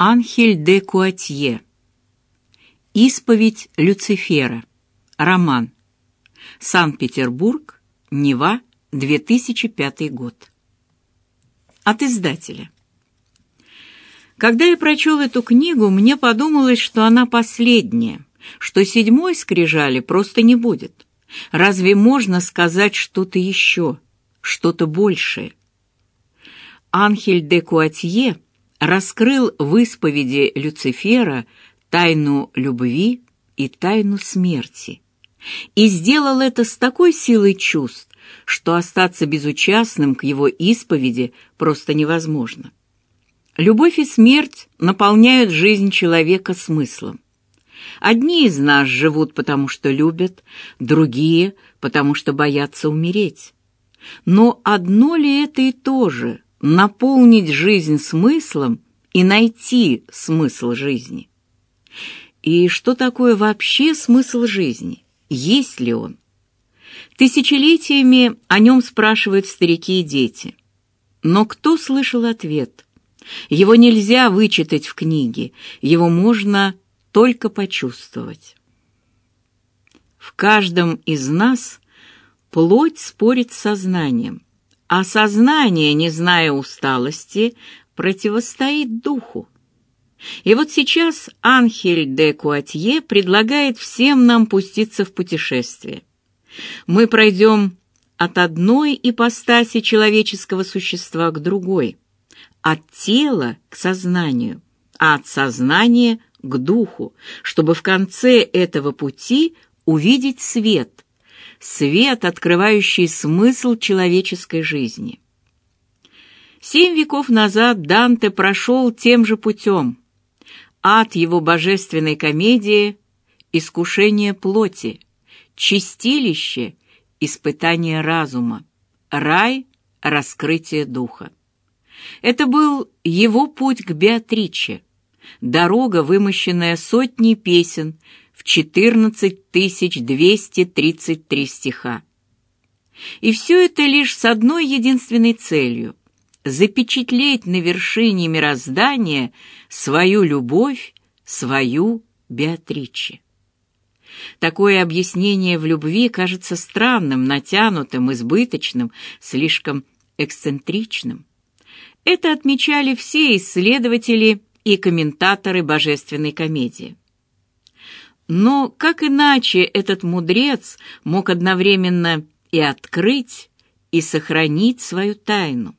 Анхель де Куатье. Исповедь Люцифера. Роман. Санкт-Петербург. Нева. 2005 год. От издателя. Когда я прочел эту книгу, мне подумалось, что она последняя, что седьмой скрижали просто не будет. Разве можно сказать что-то еще, что-то большее? Анхель де Куатье раскрыл в исповеди Люцифера тайну любви и тайну смерти. И сделал это с такой силой чувств, что остаться безучастным к его исповеди просто невозможно. Любовь и смерть наполняют жизнь человека смыслом. Одни из нас живут потому, что любят, другие — потому, что боятся умереть. Но одно ли это и то же — наполнить жизнь смыслом и найти смысл жизни? И что такое вообще смысл жизни? Есть ли он? Тысячелетиями о нем спрашивают старики и дети. Но кто слышал ответ? Его нельзя вычитать в книге, его можно только почувствовать. В каждом из нас плоть спорит с сознанием, а сознание, не зная усталости, противостоит духу. И вот сейчас Анхель де Куатье предлагает всем нам пуститься в путешествие. Мы пройдем от одной ипостаси человеческого существа к другой, от тела к сознанию, а от сознания к духу, чтобы в конце этого пути увидеть свет, свет, открывающий смысл человеческой жизни. Семь веков назад Данте прошел тем же путем, ад его божественной комедии «Искушение плоти», «Чистилище» — испытание разума, рай — раскрытие духа. Это был его путь к Беатриче, дорога, вымощенная сотней песен 14 233 стиха. И все это лишь с одной единственной целью запечатлеть на вершине мироздания свою любовь, свою Беатриче. Такое объяснение в любви кажется странным, натянутым, избыточным, слишком эксцентричным. Это отмечали все исследователи и комментаторы божественной комедии. Но как иначе этот мудрец мог одновременно и открыть, и сохранить свою тайну?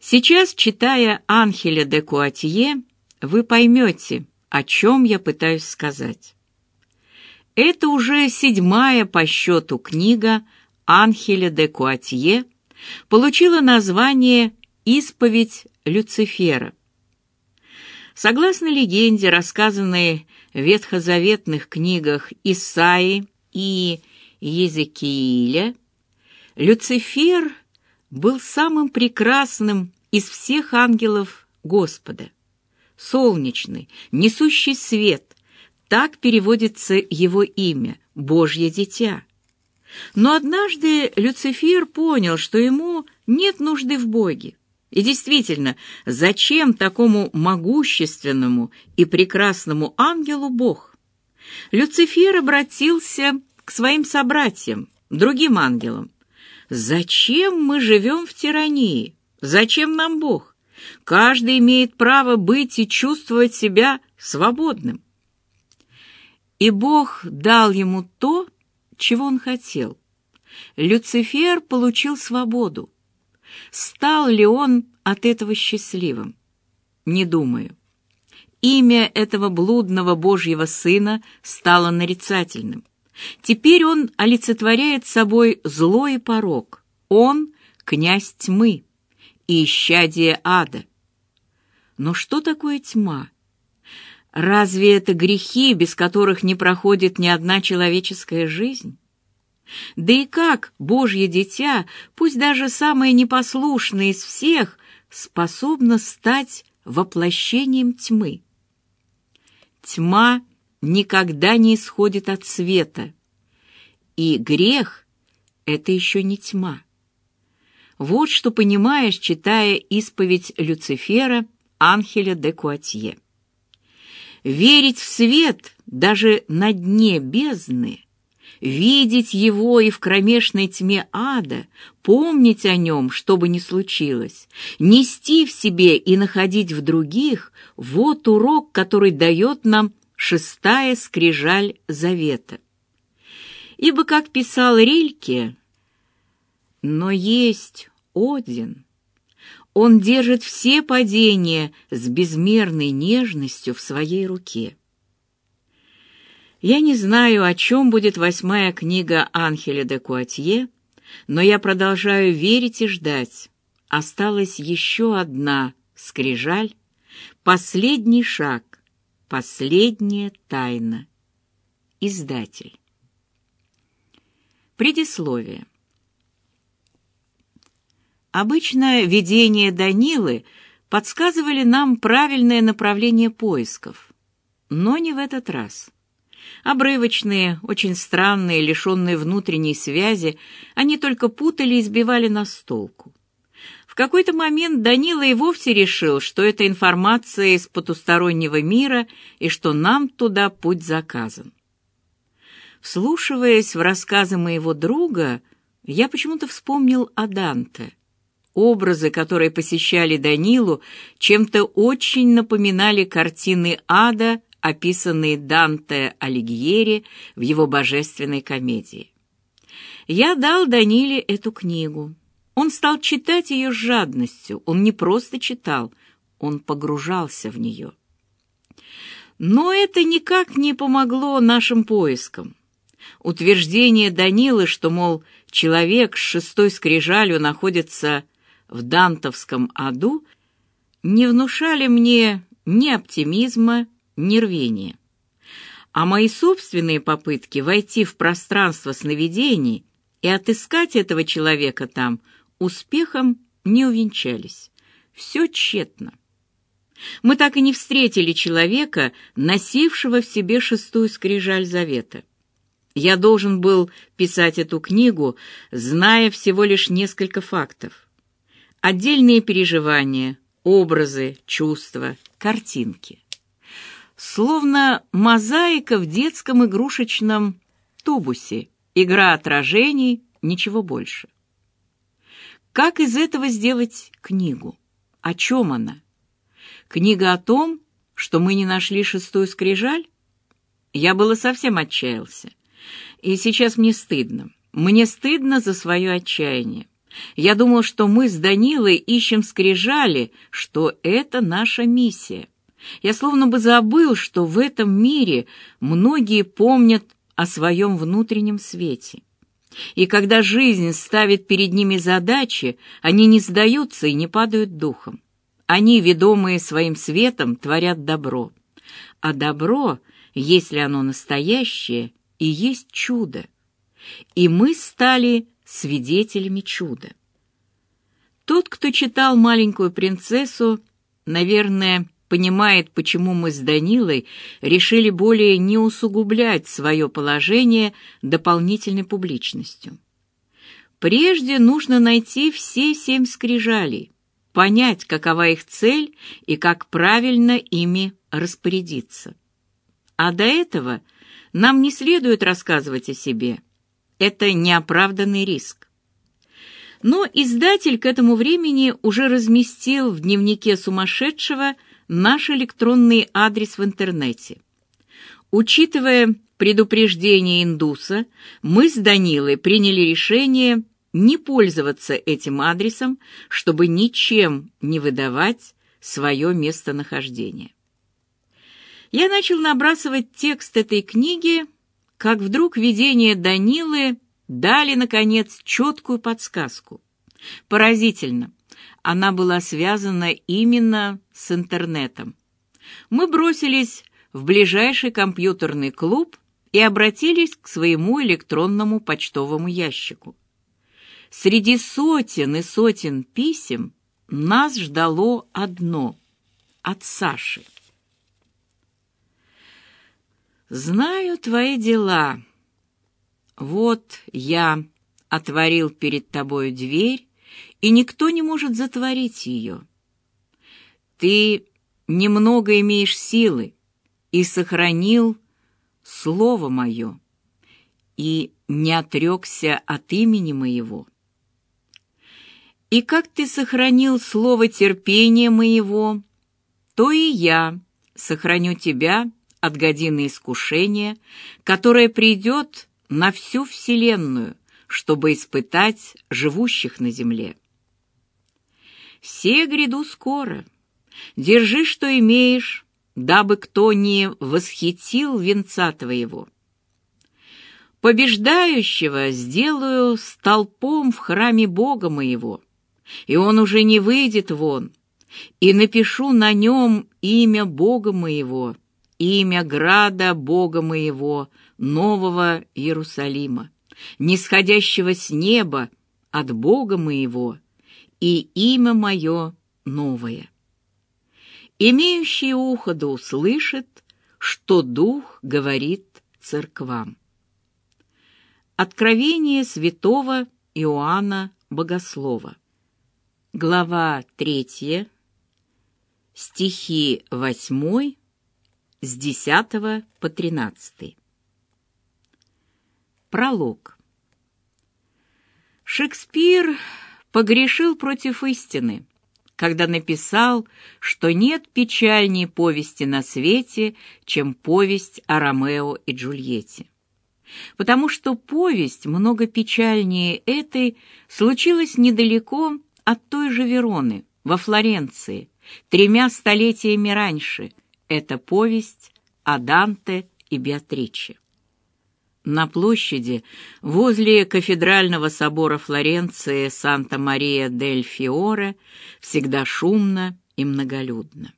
Сейчас, читая Анхеля де Куатье, вы поймете, о чем я пытаюсь сказать. Это уже седьмая по счету книга Анхеля де Куатье, получила название «Исповедь Люцифера». Согласно легенде, рассказанной ветхозаветных книгах Исаи и Езекииля, Люцифер был самым прекрасным из всех ангелов Господа. Солнечный, несущий свет, так переводится его имя, Божье дитя. Но однажды Люцифер понял, что ему нет нужды в Боге. И действительно, зачем такому могущественному и прекрасному ангелу Бог? Люцифер обратился к своим собратьям, другим ангелам, Зачем мы живем в тирании? Зачем нам Бог? Каждый имеет право быть и чувствовать себя свободным. И Бог дал ему то, чего он хотел. Люцифер получил свободу. Стал ли он от этого счастливым? Не думаю. Имя этого блудного Божьего сына стало нарицательным. Теперь он олицетворяет собой зло и порок. Он — князь тьмы и исчадие ада. Но что такое тьма? Разве это грехи, без которых не проходит ни одна человеческая жизнь? Да и как Божье дитя, пусть даже самое непослушное из всех, способно стать воплощением тьмы? Тьма никогда не исходит от света. И грех — это еще не тьма. Вот что понимаешь, читая исповедь Люцифера Анхеля де Куатье. Верить в свет даже на дне бездны, видеть его и в кромешной тьме ада, помнить о нем, что бы ни случилось, нести в себе и находить в других — вот урок, который дает нам шестая скрижаль завета. Ибо, как писал Рильке, «Но есть Один, он держит все падения с безмерной нежностью в своей руке». Я не знаю, о чем будет восьмая книга Анхеля де Куатье, но я продолжаю верить и ждать. Осталась еще одна скрижаль, последний шаг, последняя тайна. Издатель. Предисловие. Обычно видения Данилы подсказывали нам правильное направление поисков, но не в этот раз. Обрывочные, очень странные, лишенные внутренней связи, они только путали и сбивали нас с толку. В какой-то момент Данила и вовсе решил, что это информация из потустороннего мира и что нам туда путь заказан. Вслушиваясь в рассказы моего друга, я почему-то вспомнил о Данте. Образы, которые посещали Данилу, чем-то очень напоминали картины ада описанные Данте Алигьери в его божественной комедии. Я дал Даниле эту книгу. Он стал читать ее с жадностью. Он не просто читал, он погружался в нее. Но это никак не помогло нашим поискам. Утверждение Данилы, что, мол, человек с шестой скрижалью находится в дантовском аду, не внушали мне ни оптимизма, нервение. А мои собственные попытки войти в пространство сновидений и отыскать этого человека там успехом не увенчались. Все тщетно. Мы так и не встретили человека, носившего в себе шестую скрижаль завета. Я должен был писать эту книгу, зная всего лишь несколько фактов. Отдельные переживания, образы, чувства, картинки словно мозаика в детском игрушечном тубусе, игра отражений, ничего больше. Как из этого сделать книгу? О чем она? Книга о том, что мы не нашли шестую скрижаль? Я было совсем отчаялся. И сейчас мне стыдно. Мне стыдно за свое отчаяние. Я думал, что мы с Данилой ищем скрижали, что это наша миссия. Я словно бы забыл, что в этом мире многие помнят о своем внутреннем свете. И когда жизнь ставит перед ними задачи, они не сдаются и не падают духом. Они, ведомые своим светом, творят добро. А добро, если оно настоящее, и есть чудо. И мы стали свидетелями чуда. Тот, кто читал «Маленькую принцессу», наверное, понимает, почему мы с Данилой решили более не усугублять свое положение дополнительной публичностью. Прежде нужно найти все семь скрижалей, понять, какова их цель и как правильно ими распорядиться. А до этого нам не следует рассказывать о себе. Это неоправданный риск. Но издатель к этому времени уже разместил в дневнике сумасшедшего – наш электронный адрес в интернете. Учитывая предупреждение индуса, мы с Данилой приняли решение не пользоваться этим адресом, чтобы ничем не выдавать свое местонахождение. Я начал набрасывать текст этой книги, как вдруг видение Данилы дали, наконец, четкую подсказку. Поразительно она была связана именно с интернетом. Мы бросились в ближайший компьютерный клуб и обратились к своему электронному почтовому ящику. Среди сотен и сотен писем нас ждало одно — от Саши. «Знаю твои дела. Вот я отворил перед тобою дверь, и никто не может затворить ее. Ты немного имеешь силы и сохранил слово мое, и не отрекся от имени моего. И как ты сохранил слово терпения моего, то и я сохраню тебя от годины искушения, которое придет на всю вселенную, чтобы испытать живущих на земле. Все гряду скоро. Держи, что имеешь, дабы кто не восхитил венца твоего. Побеждающего сделаю столпом в храме Бога моего, и он уже не выйдет вон, и напишу на нем имя Бога моего, имя града Бога моего, нового Иерусалима, нисходящего с неба от Бога моего, и имя мое новое. Имеющий ухо да услышит, что Дух говорит церквам. Откровение святого Иоанна Богослова. Глава 3, стихи 8, с 10 по 13. Пролог. Шекспир погрешил против истины, когда написал, что нет печальней повести на свете, чем повесть о Ромео и Джульетте. Потому что повесть, много печальнее этой, случилась недалеко от той же Вероны, во Флоренции, тремя столетиями раньше. Это повесть о Данте и Беатриче. На площади возле кафедрального собора Флоренции Санта-Мария-дель-Фиоре всегда шумно и многолюдно.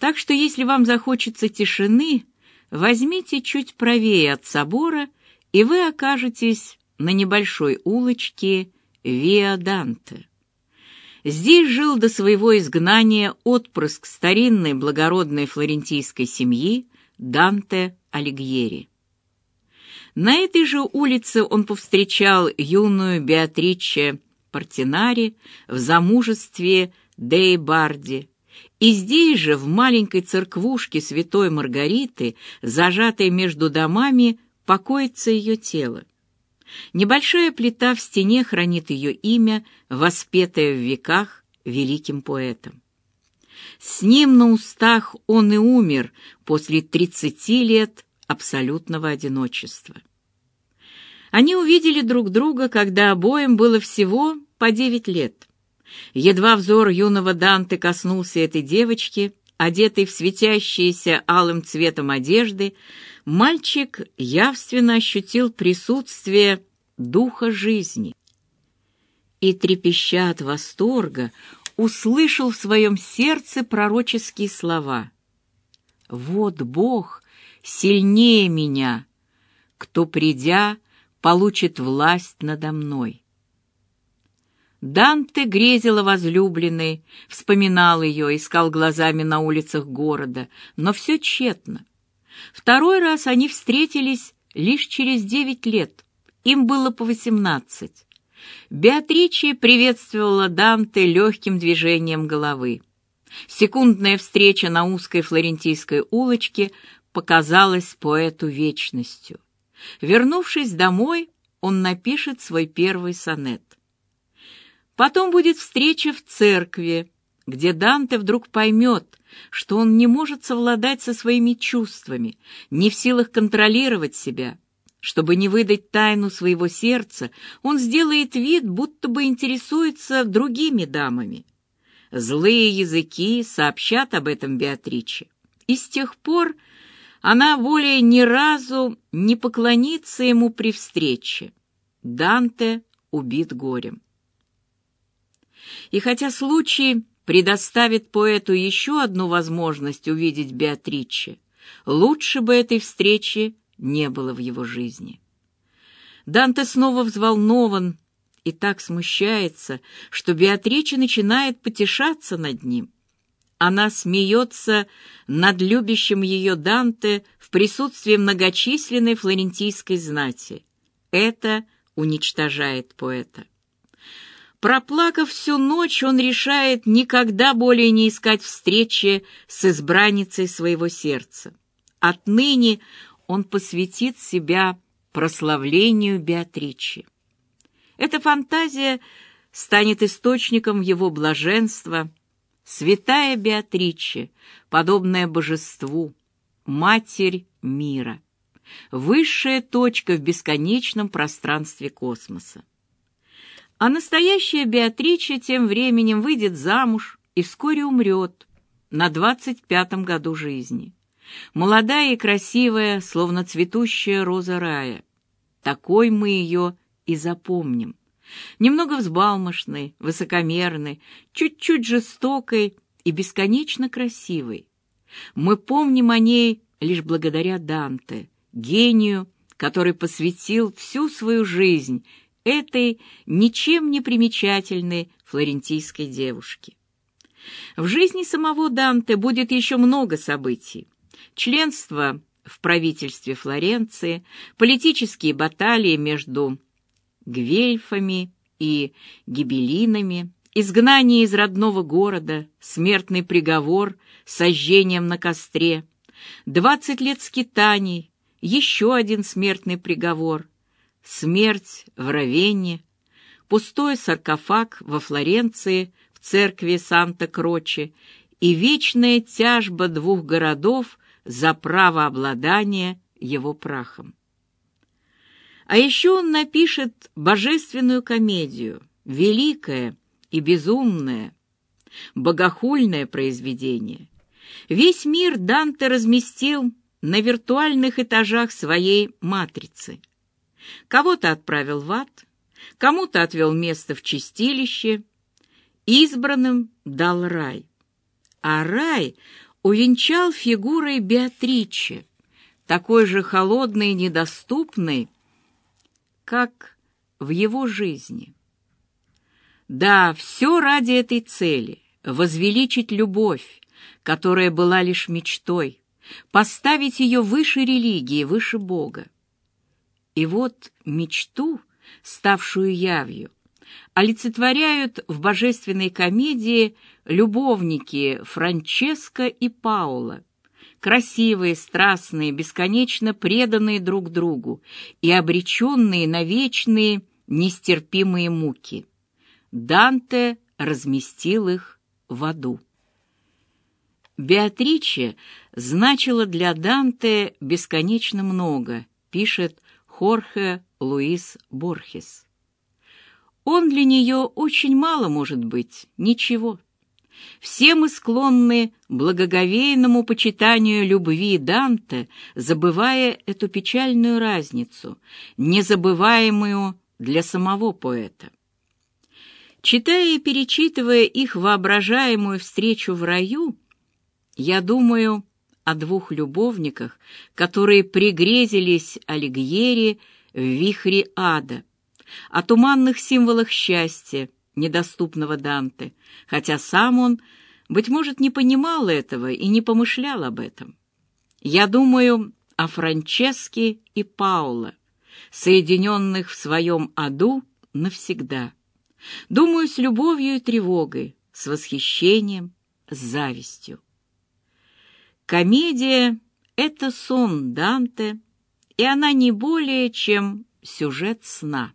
Так что если вам захочется тишины, возьмите чуть правее от собора, и вы окажетесь на небольшой улочке Виа Данте. Здесь жил до своего изгнания отпрыск старинной благородной флорентийской семьи Данте Алигьери. На этой же улице он повстречал юную Беатриче Портинари в замужестве Дей Барди, и здесь же, в маленькой церквушке святой Маргариты, зажатой между домами, покоится ее тело. Небольшая плита в стене хранит ее имя, воспетое в веках великим поэтом. С ним на устах он и умер после тридцати лет абсолютного одиночества. Они увидели друг друга, когда обоим было всего по девять лет. Едва взор юного Данте коснулся этой девочки, одетой в светящиеся алым цветом одежды, мальчик явственно ощутил присутствие духа жизни и, трепеща от восторга, услышал в своем сердце пророческие слова. «Вот Бог сильнее меня, кто, придя, получит власть надо мной. Данте грезил о возлюбленной, вспоминал ее, искал глазами на улицах города, но все тщетно. Второй раз они встретились лишь через девять лет, им было по восемнадцать. Беатриче приветствовала Данте легким движением головы. Секундная встреча на узкой флорентийской улочке показалась поэту вечностью. Вернувшись домой, он напишет свой первый сонет. Потом будет встреча в церкви, где Данте вдруг поймет, что он не может совладать со своими чувствами, не в силах контролировать себя. Чтобы не выдать тайну своего сердца, он сделает вид, будто бы интересуется другими дамами. Злые языки сообщат об этом Беатриче. И с тех пор она более ни разу не поклонится ему при встрече. Данте убит горем. И хотя случай предоставит поэту еще одну возможность увидеть Беатриче, лучше бы этой встречи не было в его жизни. Данте снова взволнован и так смущается, что Беатриче начинает потешаться над ним. Она смеется над любящим ее Данте в присутствии многочисленной флорентийской знати. Это уничтожает поэта. Проплакав всю ночь, он решает никогда более не искать встречи с избранницей своего сердца. Отныне он посвятит себя прославлению Беатричи. Эта фантазия станет источником его блаженства, святая Беатриче, подобная божеству, матерь мира, высшая точка в бесконечном пространстве космоса. А настоящая Беатрича тем временем выйдет замуж и вскоре умрет на двадцать пятом году жизни. Молодая и красивая, словно цветущая роза рая. Такой мы ее и запомним. Немного взбалмошной, высокомерной, чуть-чуть жестокой и бесконечно красивой. Мы помним о ней лишь благодаря Данте, гению, который посвятил всю свою жизнь этой ничем не примечательной флорентийской девушке. В жизни самого Данте будет еще много событий. Членство в правительстве Флоренции, политические баталии между гвельфами и гибелинами, изгнание из родного города, смертный приговор сожжением на костре, двадцать лет скитаний, еще один смертный приговор, смерть в Равенне, пустой саркофаг во Флоренции в церкви Санта-Кроче и вечная тяжба двух городов за право обладания его прахом. А еще он напишет божественную комедию, великое и безумное, богохульное произведение. Весь мир Данте разместил на виртуальных этажах своей матрицы. Кого-то отправил в ад, кому-то отвел место в чистилище, избранным дал рай. А рай увенчал фигурой Беатриче, такой же холодной и недоступной, как в его жизни. Да, все ради этой цели — возвеличить любовь, которая была лишь мечтой, поставить ее выше религии, выше Бога. И вот мечту, ставшую явью, олицетворяют в божественной комедии любовники Франческо и Паула, красивые, страстные, бесконечно преданные друг другу и обреченные на вечные нестерпимые муки. Данте разместил их в аду. Беатриче значила для Данте бесконечно много, пишет Хорхе Луис Борхес. Он для нее очень мало может быть, ничего. Все мы склонны благоговейному почитанию любви Данте, забывая эту печальную разницу, незабываемую для самого поэта. Читая и перечитывая их воображаемую встречу в раю, я думаю о двух любовниках, которые пригрезились Алигьери в вихре ада, о туманных символах счастья, недоступного Данте, хотя сам он, быть может, не понимал этого и не помышлял об этом. Я думаю о Франческе и Пауло, соединенных в своем аду навсегда. Думаю с любовью и тревогой, с восхищением, с завистью. Комедия — это сон Данте, и она не более, чем сюжет сна.